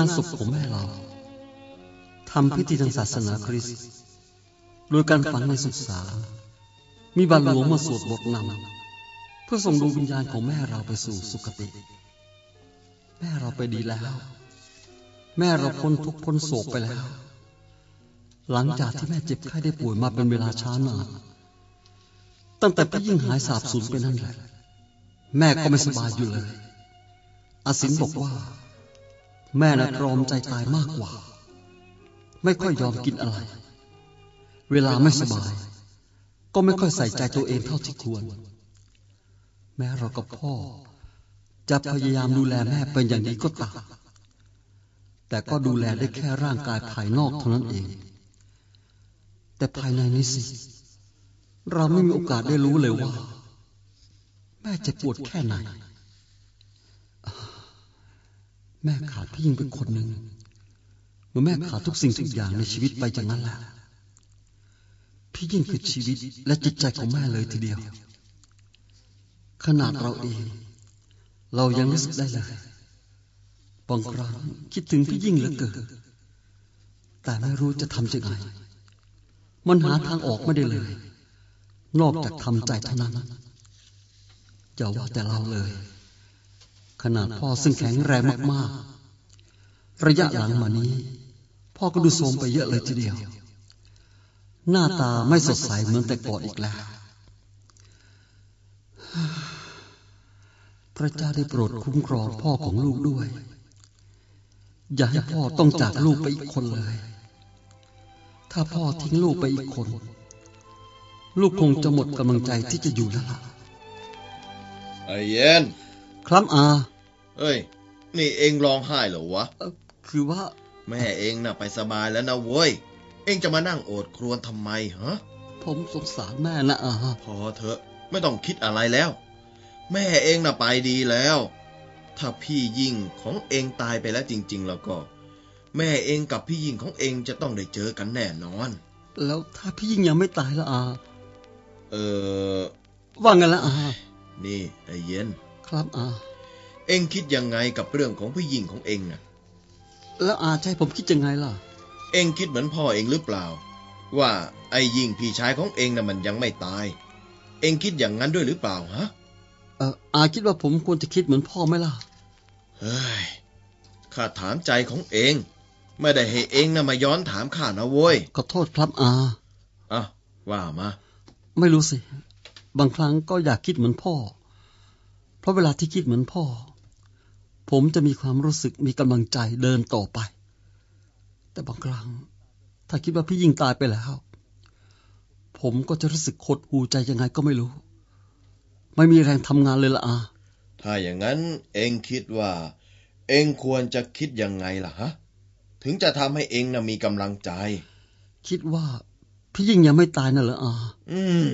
านศพของแม่เราทำพิธีทางศาสนาคริสต์โดยการฝังในสุสานมีบาทหลวงมาสวดบทนำเพื่อส่งดวงวิญญาณของแม่เราไปสู่สุคติ แม่เราไปดีแล้ว แม่เราพ้นทุกพ้นโศกไปแล้ว หลังจากที่แม่เจ็บไข้ได้ป่วยมาเป็นเวลาช้านานตั้งแต่พี่ยิ่งหายสาบสูญไปนั่นแหละ แม่ก็ไม่สบายอยู่เลย อาสินบอกว่า แม่น่ะตรอมใจตายมากกว่า ไม่ค่อยยอมกินอะไร เวลาไม่สบาย ก็ไม่ค่อยใส่ใจตัวเองเท่าที่ควร แม้เรากับพ่อ จะพยายามดูแลแม่เป็นอย่างดีก็ตามแต่ก็ดูแลได้แค่ร่างกายภายนอกเท่านั้นเอง แต่ภายในนี้สิ เราไม่มีโอกาสได้รู้เลยว่า แม่จะปวดแค่ไหน แม่ขาดพี่ยิ่งเป็นคนหนึ่งเมื่อแม่ขาดทุกสิ่งทุกอย่างในชีวิตไปจากนั้นแหละพี่ยิ่งคือชีวิตและจิตใจของแม่เลยทีเดียว ขนาดเราเอง เรายังรู้สึกได้เลยบางครั้งคิดถึงพี่ยิ่งเหลือเกินแต่ไม่รู้จะทำยังไงมันหาทางออกไม่ได้เลย นอกจากทำใจเท่านั้นอย่าว่าแต่เราเลย ขนาดพ่อซึ่งแข็งแรงมากๆ ระยะหลังมานี้ พ่อก็ดูโทรมไปเยอะเลยทีเดียว หน้าตาไม่สดใสเหมือนแต่ก่อนอีกแล้ว พระเจ้าได้โปรดคุ้มครองพ่อของลูกด้วย อย่าให้พ่อต้องจากลูกไปอีกคนเลย ถ้าพ่อทิ้งลูกไปอีกคน ลูกคงจะหมดกำลังใจที่จะอยู่แล้วล่ะไอเย็น ครับอา เอ้ย นี่เองร้องไห้เหรอวะเอ่อคือว่า แม่เองน่ะไปสบายแล้วนะเว้ย เองจะมานั่งโอดครวญทำไมฮะ ผมสงสารแม่นะอาพอเถอะ ไม่ต้องคิดอะไรแล้ว แม่เองน่ะไปดีแล้ว ถ้าพี่ยิ่งของเองตายไปแล้วจริง ๆ แล้วก็ แม่เองกับพี่ยิ่งของเองจะต้องได้เจอกันแน่นอน แล้วถ้าพี่ยิ่งยังไม่ตายละอา เออว่าไงละอา นี่ไอ้เย็น ครับอาเองคิดยังไงกับเรื่องของพี่ยิ่งของเองน่ะ แล้วอาจะให้ผมคิดยังไงล่ะ เองคิดเหมือนพ่อเองหรือเปล่า ว่าไอ้ยิ่งพี่ชายของเองน่ะมันยังไม่ตาย เองคิดอย่างนั้นด้วยหรือเปล่าฮะเอออาคิดว่าผมควรจะคิดเหมือนพ่อไหมล่ะ เฮ้ยข้าถามใจของเอง ไม่ได้ให้เองนะมาย้อนถามข้านะโว้ยขอโทษครับอาอะว่ามา ไม่รู้สิ บางครั้งก็อยากคิดเหมือนพ่อ เพราะเวลาที่คิดเหมือนพ่อ ผมจะมีความรู้สึกมีกำลังใจเดินต่อไป แต่บางครั้ง ถ้าคิดว่าพี่ยิงตายไปแล้ว ผมก็จะรู้สึกหดหูใจยังไงก็ไม่รู้ ไม่มีแรงทำงานเลยละอาถ้าอย่างนั้นเองคิดว่า เองควรจะคิดยังไงล่ะฮะ ถึงจะทำให้เองนะมีกำลังใจ คิดว่าพี่ยิ่งยังไม่ตายน่ะเหรออาอืม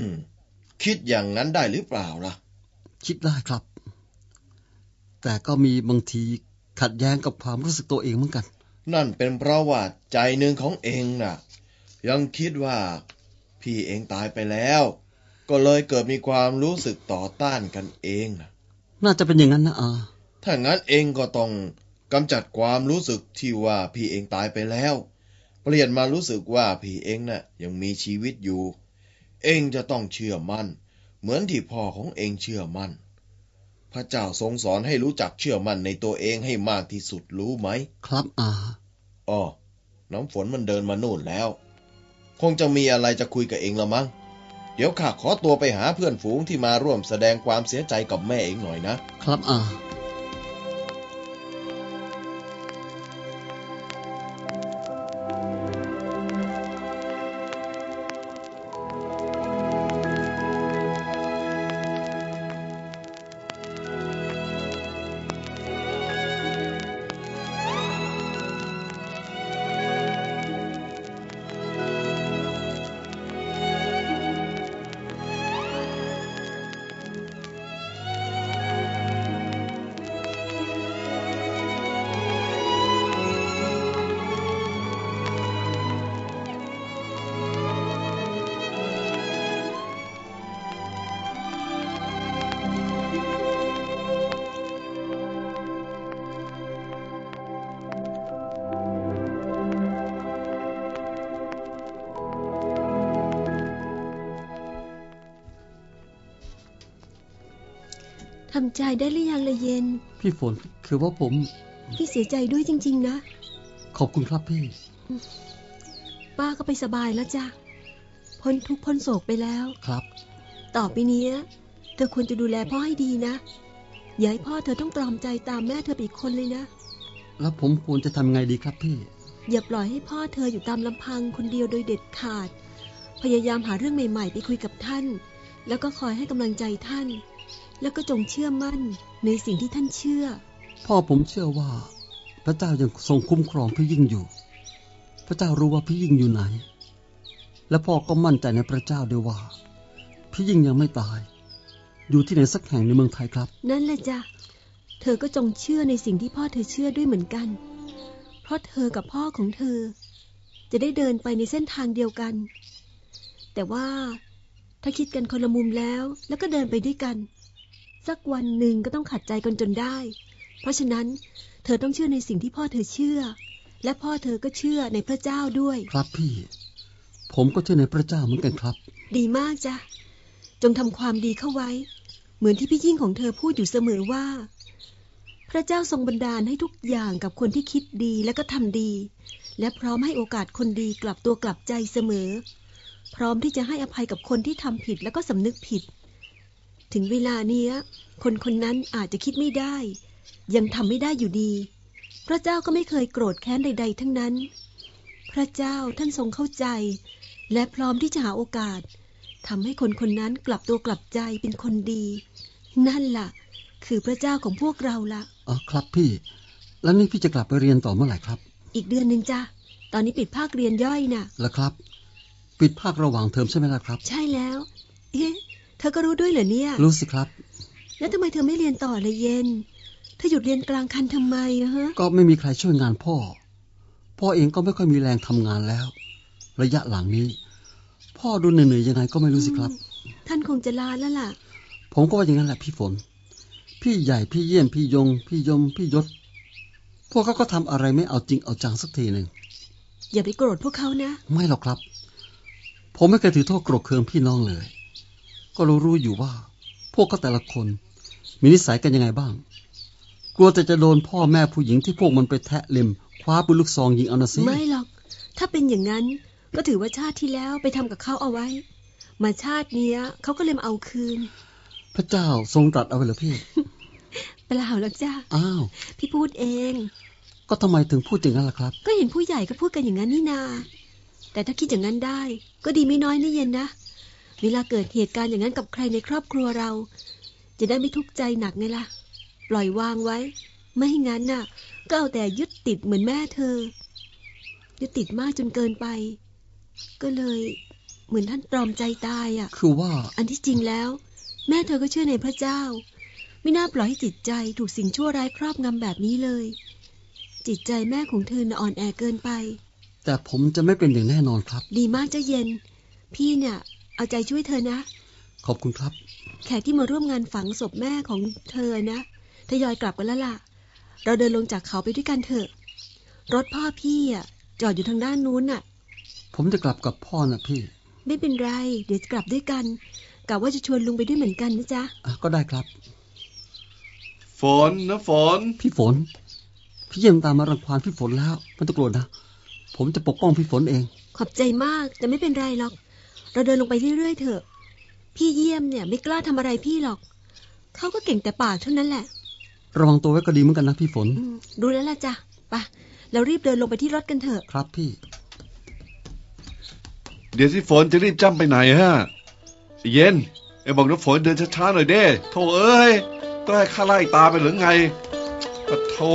คิดอย่างนั้นได้หรือเปล่าล่ะ คิดได้ครับ แต่ก็มีบางทีขัดแย้งกับความรู้สึกตัวเองเหมือนกัน นั่นเป็นเพราะว่าใจหนึ่งของเองน่ะ ยังคิดว่าพี่เองตายไปแล้ว ก็เลยเกิดมีความรู้สึกต่อต้านกันเองนะน่าจะเป็นอย่างนั้นนะอาถ้างั้นเองก็ต้องกำจัดความรู้สึกที่ว่าพี่เองตายไปแล้ว เปลี่ยนมารู้สึกว่าพี่เองน่ะยังมีชีวิตอยู่ เองจะต้องเชื่อมั่น เหมือนที่พ่อของเองเชื่อมั่น พระเจ้าทรงสอนให้รู้จักเชื่อมั่นในตัวเองให้มากที่สุดรู้ไหม ครับอาอ้อน้ำฝนมันเดินมาโน่นแล้ว คงจะมีอะไรจะคุยกับเองละมั้ง เดี๋ยวข้าขอตัวไปหาเพื่อนฝูงที่มาร่วมแสดงความเสียใจกับแม่เองหน่อยนะ ครับอา ทำใจได้หรือยังละเย็น พี่ฝนคือว่าผม พี่เสียใจด้วยจริง ๆ นะ ขอบคุณครับพี่ ป้าก็ไปสบายแล้วจ้ะ พ้นทุกข์พ้นโศกไปแล้ว ครับ ต่อไปเนี้ยเธอควรจะดูแลพ่อให้ดีนะ อย่าให้พ่อเธอต้องตรอมใจตามแม่เธอไปอีกคนเลยนะ แล้วผมควรจะทำไงดีครับพี่ อย่าปล่อยให้พ่อเธออยู่ตามลำพังคนเดียวโดยเด็ดขาด พยายามหาเรื่องใหม่ ๆ ไปคุยกับท่าน แล้วก็คอยให้กำลังใจท่าน แล้วก็จงเชื่อมั่นในสิ่งที่ท่านเชื่อ พ่อผมเชื่อว่า พระเจ้ายังทรงคุ้มครองพี่ยิ่งอยู่ พระเจ้ารู้ว่าพี่ยิ่งอยู่ไหน และพ่อก็มั่นใจในพระเจ้าด้วยว่า พี่ยิ่งยังไม่ตาย อยู่ที่ไหนสักแห่งในเมืองไทยครับ นั่นแหละจ้ะเธอก็จงเชื่อในสิ่งที่พ่อเธอเชื่อด้วยเหมือนกัน เพราะเธอกับพ่อของเธอ จะได้เดินไปในเส้นทางเดียวกัน แต่ว่าถ้าคิดกันคนละมุมแล้วแล้วก็เดินไปด้วยกัน สักวันหนึ่งก็ต้องขัดใจกันจนได้ เพราะฉะนั้นเธอต้องเชื่อในสิ่งที่พ่อเธอเชื่อ และพ่อเธอก็เชื่อในพระเจ้าด้วย ครับพี่ ผมก็เชื่อในพระเจ้าเหมือนกันครับ ดีมากจ้ะ จงทำความดีเข้าไว้ เหมือนที่พี่ยิ่งของเธอพูดอยู่เสมอว่า พระเจ้าทรงบันดาลให้ทุกอย่างกับคนที่คิดดีและก็ทำดี และพร้อมให้โอกาสคนดีกลับตัวกลับใจเสมอ พร้อมที่จะให้อภัยกับคนที่ทำผิดแล้วก็สำนึกผิด ถึงเวลาเนี้ย คนคนนั้นอาจจะคิดไม่ได้ ยังทำไม่ได้อยู่ดี พระเจ้าก็ไม่เคยโกรธแค้นใด ๆ ทั้งนั้น พระเจ้าท่านทรงเข้าใจ และพร้อมที่จะหาโอกาสทำให้คนคนนั้นกลับตัวกลับใจเป็นคนดี นั่นล่ะ คือพระเจ้าของพวกเราละอ๋อครับพี่ แล้วนี่พี่จะกลับไปเรียนต่อเมื่อไหร่ครับ อีกเดือนหนึ่งจ้ะตอนนี้ปิดภาคเรียนย่อยน่ะแล้วครับ ปิดภาคระหว่างเทอมใช่ไหมล่ะครับ ใช่แล้ว เอ๊ะเธอก็รู้ด้วยเหรอเนี่ย รู้สิครับ แล้วทำไมเธอไม่เรียนต่อเลยเย็น เธอหยุดเรียนกลางคันทำไมอะฮะ ก็ไม่มีใครช่วยงานพ่อ พ่อเองก็ไม่ค่อยมีแรงทำงานแล้ว ระยะหลังนี้ พ่อดูเหนื่อยๆยังไงก็ไม่รู้สิครับ ท่านคงจะลาแล้วล่ะ ผมก็ว่าอย่างนั้นแหละพี่ฝน พี่ใหญ่พี่เยี่ยมพี่ยง พี่ยมพี่ยศ พวกเขาก็ทำอะไรไม่เอาจริงเอาจังสักทีหนึ่ง อย่าไปโกรธพวกเขานะ ไม่หรอกครับ ผมไม่เคยถือโทษโกรธเคืองพี่น้องเลย ก็รู้รู้อยู่ว่า พวกก็แต่ละคน มีนิสัยกันยังไงบ้าง กลัวแต่จะโดนพ่อแม่ผู้หญิงที่พวกมันไปแทะเล็มคว้าปืนลูกซองยิงเอานะสิไม่หรอก ถ้าเป็นอย่างนั้นก็ถือว่าชาติที่แล้วไปทำกับเขาเอาไว้ มาชาติเนี้ยเขาก็เลยมาเอาคืน พระเจ้าทรงตรัสเอาไว้เหรอพี่เปล่าหรอกจ้าอ้าว พี่พูดเอง ก็ทำไมถึงพูดอย่างนั้นล่ะครับ ก็เห็นผู้ใหญ่ก็พูดกันอย่างนั้นนี่นา แต่ถ้าคิดอย่างนั้นได้ ก็ดีไม่น้อยนะเย็นนะ เวลาเกิดเหตุการณ์อย่างนั้นกับใครในครอบครัวเรา จะได้ไม่ทุกข์ใจหนักไงล่ะ ปล่อยวางไว้ ไม่งั้นน่ะ ก็เอาแต่ยึดติดเหมือนแม่เธอ ยึดติดมากจนเกินไป ก็เลยเหมือนท่านตรอมใจตายอะ คือว่า อันที่จริงแล้ว แม่เธอก็เชื่อในพระเจ้า ไม่น่าปล่อยให้จิตใจถูกสิ่งชั่วร้ายครอบงำแบบนี้เลย จิตใจแม่ของเธอน่ะอ่อนแอเกินไป แต่ผมจะไม่เป็นอย่างแน่นอนครับ ดีมากเจ้าเย็น พี่เนี่ย เอาใจช่วยเธอนะ ขอบคุณครับ แขกที่มาร่วมงานฝังศพแม่ของเธอนะทยอยกลับกันแล้วล่ะ เราเดินลงจากเขาไปด้วยกันเถอะ รถพ่อพี่อะ จอดอยู่ทางด้านนู้นน่ะ ผมจะกลับกับพ่อนะพี่ ไม่เป็นไร เดี๋ยวจะกลับด้วยกันกะว่าจะชวนลุงไปด้วยเหมือนกันนะจ๊ะอะก็ได้ครับ ฝนนะฝน พี่ฝน พี่เยี่ยมตามมารังควานพี่ฝนแล้วไม่ต้องกลัวนะ ผมจะปกป้องพี่ฝนเอง ขอบใจมาก แต่ไม่เป็นไรหรอก เราเดินลงไปเรื่อยๆเถอะ พี่เยี่ยมเนี่ยไม่กล้าทำอะไรพี่หรอก เขาก็เก่งแต่ปากเท่านั้นแหละ ระวังตัวไว้ก็ดีเหมือนกันนะพี่ฝนอืมรู้แล้วล่ะจ้ะไปเรารีบเดินลงไปที่รถกันเถอะ ครับพี่ เดี๋ยวที่ฝนจะรีบจ้ำไปไหนฮะไอ้เย็นไอ้บอกน้ำฝนเดินช้าๆหน่อยเด้โธ่เอ้ยต้องให้ข้าไล่ตามไปหรือไงปะโธ่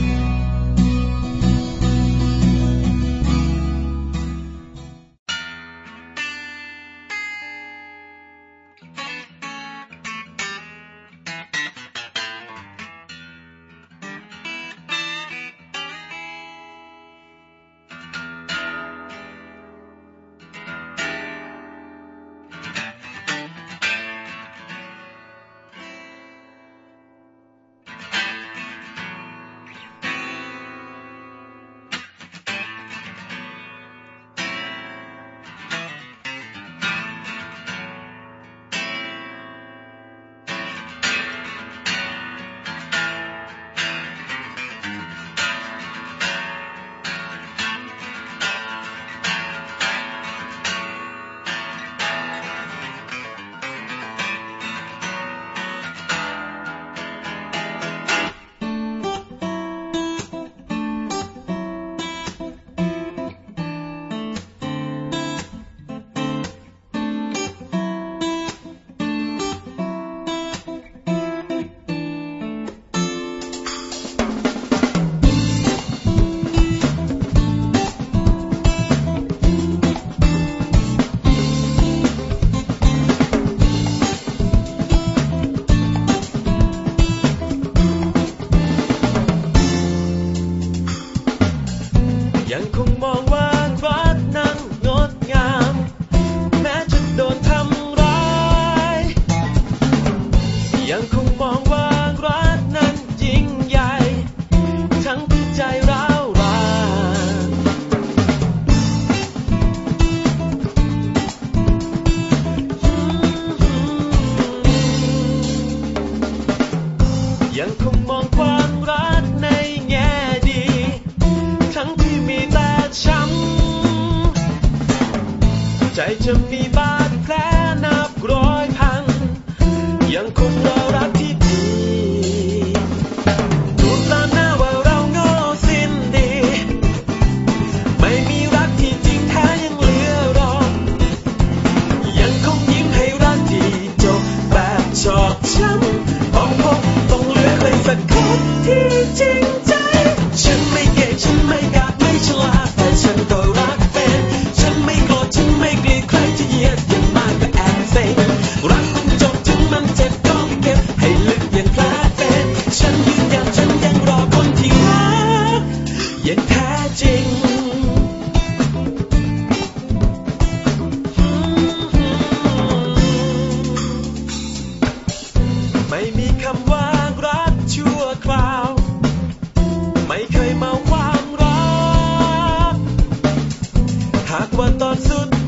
จะมีบาดแผลนับร้อยพัน ยังคงรอรักที่ดีดูตามหน้าว่าเราโง่สิ้นดี ไม่มีรักที่จริงแท้ยังเหลือรอ ยังคงยิ้มให้รักที่จบแบบชอบช้ำต้องพบต้องเหลือใครสักคนที่จริง หาก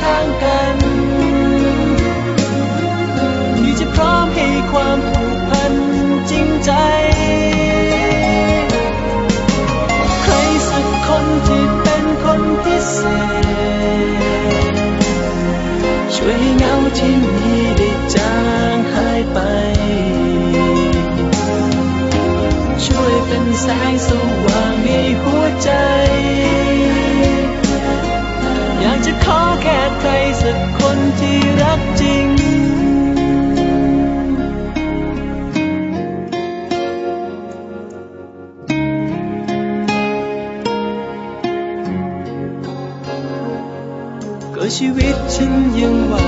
ข้างกันนี่จะพร้อมให้ความผูกพันจริงใจ ใครสักคนที่เป็นคนพิเศษ ช่วยให้เงาที่มีได้จางหายไป ช่วยเป็นแสงสว่างในหัวใจ ชีวิตฉันยังหวัง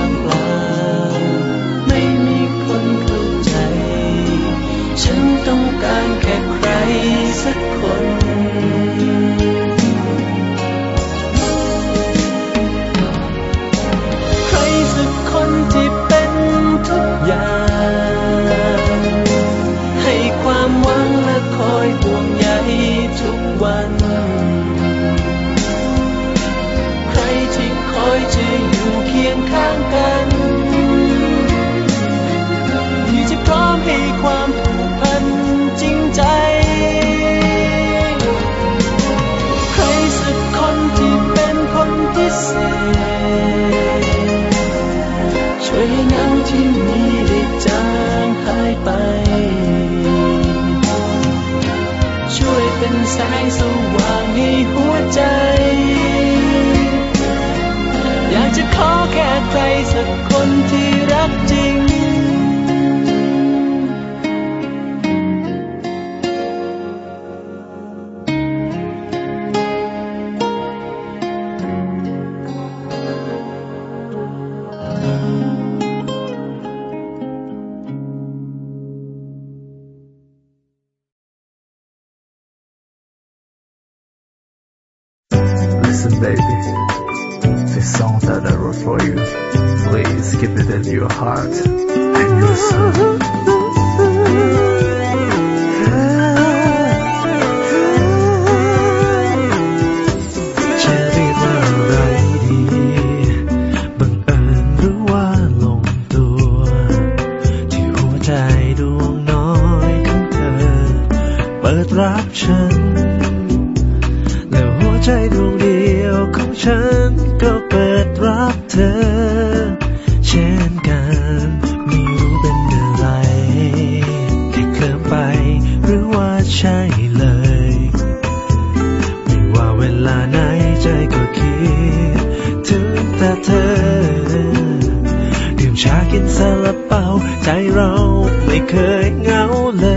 เคยเหงาเล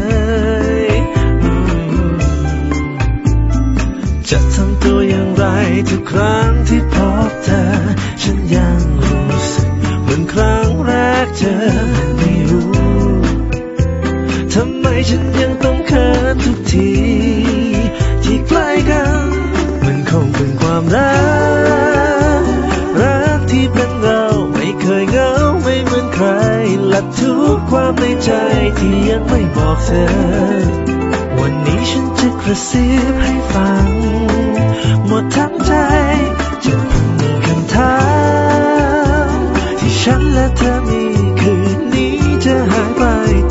ย จะทำตัวอย่างไรทุกครั้งที่พบเธอ ในใจที่ยังไม่บอกเธอ วันนี้ฉันจะกระซิบให้ฟัง หมดทั้งใจจะพันหนึ่งคำถามที่ฉันและเธอมีคืนนี้จะหายไป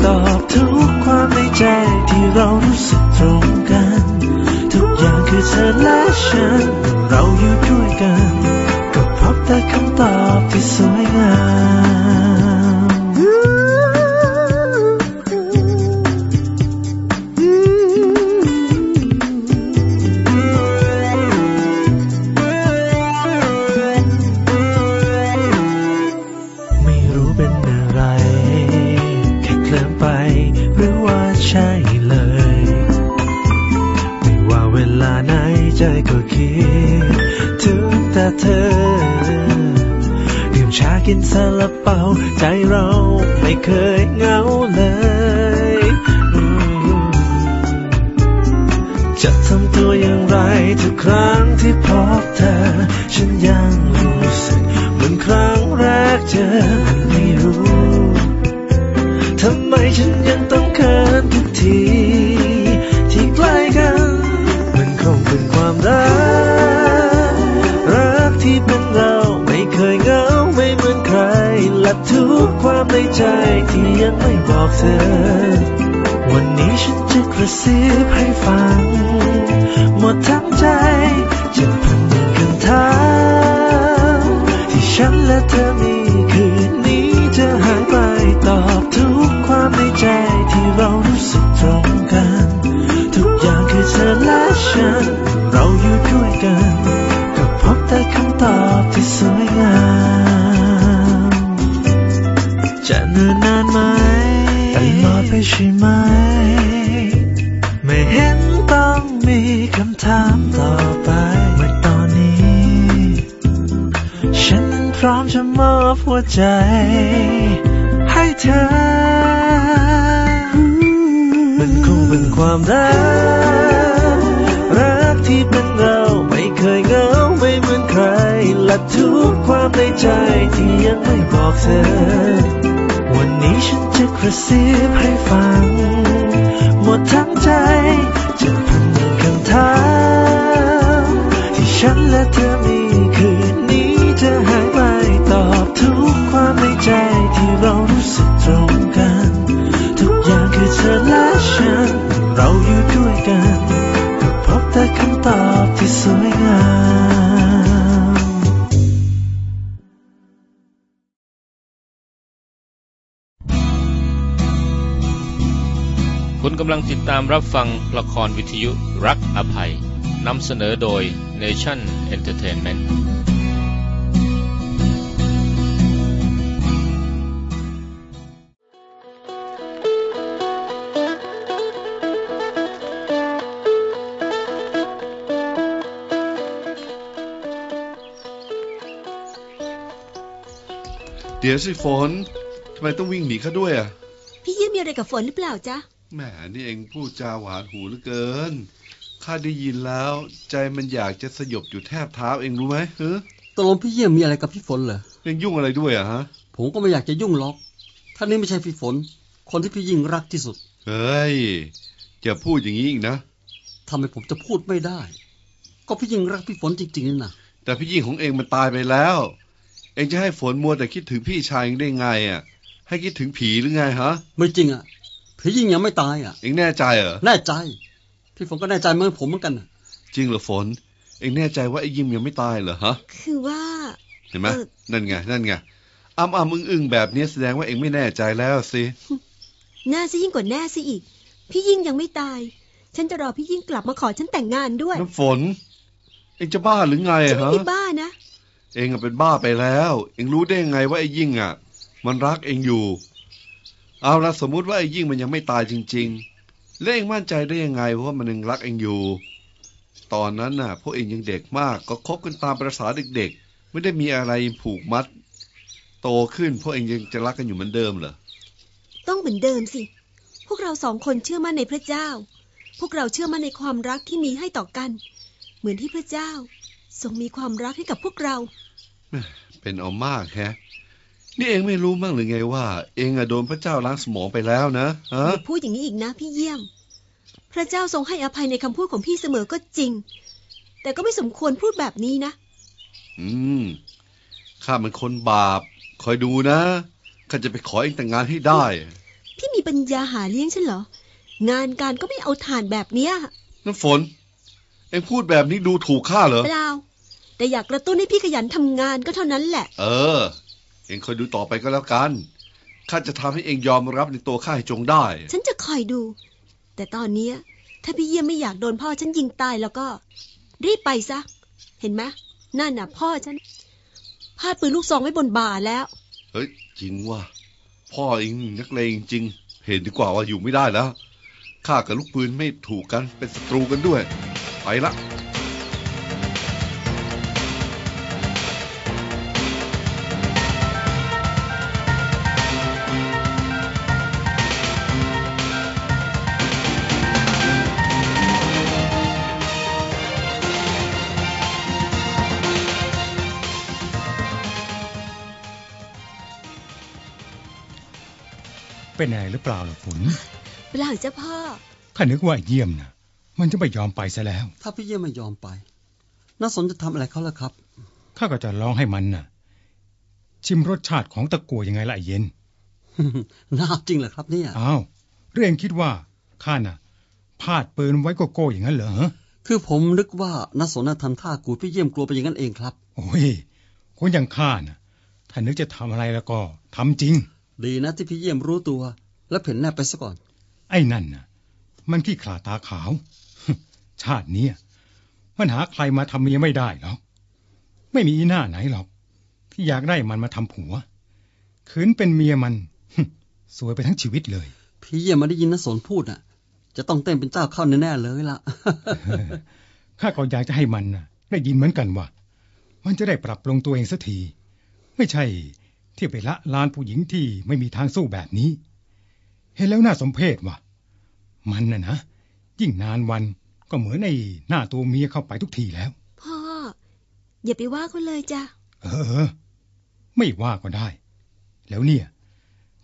ตอบทุกความในใจที่เรารู้สึกตรงกัน ทุกอย่างคือเธอและฉัน กเจอไม่รู้ ทำไมฉันยังต้องเขินทุกที ที่ใกล้กัน มันคงเป็นความรัก รักที่เป็นเราไม่เคยเหงาไม่เหมือนใคร และทุกความในใจที่ยังไม่บอกเธอ วันนี้ฉันจะกระซิบให้ฟัง หมดทั้งใจจะพันหนึ่งคำถาที่ฉันและเธอมี รงกัน ทุกอย่างคือเธอและฉัน เราอยู่ด้วยกัน ก็พบแต่คำตอบที่สวยงาม จะเนิ่นนานไหมตลอดไปใช่ไหม ไม่เห็นต้องมีคำถามต่อไปเมื่อตอนนี้ ฉันพร้อมจะมอบหัวใจ ให้เธอ มันคงความรัก รักที่เป็นเราไม่เคยเหงาไม่เหมือนใคร และทุกความในใจที่ยังไม่บอกเธอ วันนี้ฉันจะกระซิบให้ฟัง หมดทั้งใจจะพันหนึ่งคำถามที่ฉันและเธอมี ด้วยกัน ก็พบแต่คำตอบที่สวยงามคุณกำลังติดตามรับฟังละครวิทยุรักอภัยนำเสนอโดย Nation Entertainment เดี๋ยวสิฝนทำไมต้องวิ่งหนีเขาด้วยอะ พี่ยิ้มมีอะไรกับฝนหรือเปล่าจ๊ะ แหมนี่เองพูดจาหวานหูเหลือเกิน ข้าได้ยินแล้ว ใจมันอยากจะสยบอยู่แทบเท้าเองรู้ไหมเออตกลงพี่เยี่ยมมีอะไรกับพี่ฝนเหรอยังยุ่งอะไรด้วยอะฮะ ผมก็ไม่อยากจะยุ่งหรอกท่านนี้ไม่ใช่พี่ฝน คนที่พี่ยิ่งรักที่สุด เฮ้ยอย่าพูดอย่างนี้อีกนะทำไมผมจะพูดไม่ได้ ก็พี่ยิ่งรักพี่ฝนจริงๆนี่นะแต่พี่ยิ่งของเองมันตายไปแล้ว เองจะให้ฝนมัวแต่คิดถึงพี่ชายเองได้ไงอะ ให้คิดถึงผีหรือไงฮะ ไม่จริงอะพี่ยิ่งยังไม่ตายอะ เองแน่ใจเหรอ แน่ใจ พี่ฝนก็แน่ใจเหมือนผมเหมือนกันน่ะจริงเหรอฝน เองแน่ใจว่าไอ้ยิ้มยังไม่ตายเหรอฮะ คือว่า เห็นไหมเออนั่นไง นั่นไงอ้ำอ้ำอึ้งอึ้งแบบนี้แสดงว่าเองไม่แน่ใจแล้วสิ แน่ซะยิ่งกว่าแน่ซะอีก พี่ยิ่งยังไม่ตาย ฉันจะรอพี่ยิ่งกลับมาขอฉันแต่งงานด้วย น้ำฝน เองจะบ้าหรือไงฉันอะไม่ฮะได้บ้านะ เองเป็นบ้าไปแล้ว เองรู้ได้ยังไงว่าไอ้ยิ่งอะ มันรักเองอยู่ เอาละสมมุติว่าไอ้ยิ่งมันยังไม่ตายจริง ๆ แล้วเองมั่นใจได้ยังไงว่ามันยังรักเองอยู่ ตอนนั้นน่ะ พวกเองยังเด็กมาก ก็คบกันตามประษาเด็ก ๆ ไม่ได้มีอะไรผูกมัด โตขึ้นพวกเองยังจะรักกันอยู่เหมือนเดิมเหรอ ต้องเหมือนเดิมสิ พวกเราสองคนเชื่อมั่นในพระเจ้า พวกเราเชื่อมั่นในความรักที่มีให้ต่อกัน เหมือนที่พระเจ้าทรงมีความรักให้กับพวกเรา เป็นเอามากแฮะ นี่เองไม่รู้มั้างหรือไงว่า เองอะโดนพระเจ้าล้างสมองไปแล้วนะฮะอย่าพูดอย่างนี้อีกนะพี่เยี่ยม พระเจ้าทรงให้อภัยในคำพูดของพี่เสมอก็จริง แต่ก็ไม่สมควรพูดแบบนี้นะ อืม ข้ามันคนบาป คอยดูนะข้าจะไปขอเองแต่งงานให้ได้ พี่มีปัญญาหาเลี้ยงฉันเหรอ งานการก็ไม่เอาฐานแบบเนี้ยน้ำฝน เองพูดแบบนี้ดูถูกข้าเหรอ เปล่า แต่อยากกระตุ้นให้พี่ขยันทำงานก็เท่านั้นแหละ เออ เองคอยดูต่อไปก็แล้วกัน ข้าจะทำให้เองยอมรับในตัวข้าให้จงได้ ฉันจะคอยดู แต่ตอนเนี้ยถ้าพี่เยี่ยมไม่อยากโดนพ่อฉันยิงตายแล้วก็ รีบไปซะ เห็นไหมนั่นน่ะ พ่อฉันพาดปืนลูกซองไว้บนบ่าแล้ว เฮ้ยจริงว่าพ่อเองนักเลงจริง เห็นดีกว่าว่าอยู่ไม่ได้แล้วข้ากับลูกปืนไม่ถูกกันเป็นศัตรูกันด้วย ไปละ เป็นอะไรหรือเปล่าล่ะฝนเปล่าจ้ะพ่อข้านึกว่าเยี่ยมนะมันจะไม่ยอมไปซะแล้ว ถ้าพี่เยี่ยมไม่ยอมไปน้าสนจะทำอะไรเขาล่ะครับข้าก็จะลองให้มันน่ะ ชิมรสชาติของตะกั่วยังไงล่ะไอ้เย็นน่าจริงเหรอครับเนี่ยอ้าวเรื่องคิดว่าข้าน่ะพาดปืนไว้โกโก้อย่างนั้นเหรอคือผมนึกว่าน้าสนน่ะทำท่ากูพี่เยี่ยมกลัวไปอย่างนั้นเองครับ โอ้ยคนอย่างข้าน่ะ ถ้านึกจะทำอะไรแล้วก็ทำจริง ดีนะที่พี่เยี่ยมรู้ตัว และเพ่นแนบไปซะก่อน ไอ้นั่นน่ะมันขี้ขลาดตาขาว ชาติเนี้ยมันหาใครมาทำเมียไม่ได้หรอกไม่มีอีหน้าไหนหรอก ที่อยากได้มันมาทำผัวขืนเป็นเมียมันสวยไปทั้งชีวิตเลย พี่เยี่ยมมาได้ยินน้าสนพูดน่ะ จะต้องเต้นเป็นเจ้าเข้าแน่ๆเลยล่ะข้าก็อยากจะให้มันน่ะได้ยินเหมือนกันว่า มันจะได้ปรับปรุงตัวเองสักที ไม่ใช่ ที่ไปละลานผู้หญิงที่ไม่มีทางสู้แบบนี้ เห็นแล้วน่าสมเพชว่ะ มันน่ะนะยิ่งนานวันก็เหมือนไอ้หน้าตัวเมียเข้าไปทุกทีแล้ว พ่อ อย่าไปว่าเขาเลยจ้ะ เออ ไม่ว่าก็ได้ แล้วเนี่ย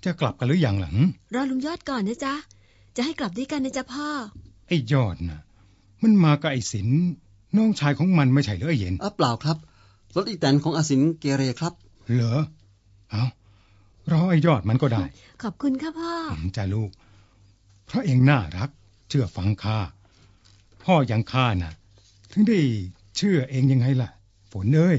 จะกลับกันหรือยังหลังรอลุงยอดก่อนนะจ๊ะ จะให้กลับด้วยกันนะจ๊ะพ่อ ไอ้ยอดน่ะมันมากับไอ้สินน้องชายของมันไม่ใช่เหรอไอ้เย็นอะเปล่าครับรถอีแตนของอาสินเกเรครับ เหรอ เอารอไอ้ยอดมันก็ได้ ขอบคุณค่ะพ่ออืมจ้าลูก เพราะเองน่ารัก เชื่อฟังข้า พ่ออย่างข้าน่ะ ถึงได้เชื่อเองยังไงล่ะ ฝนเอ้ย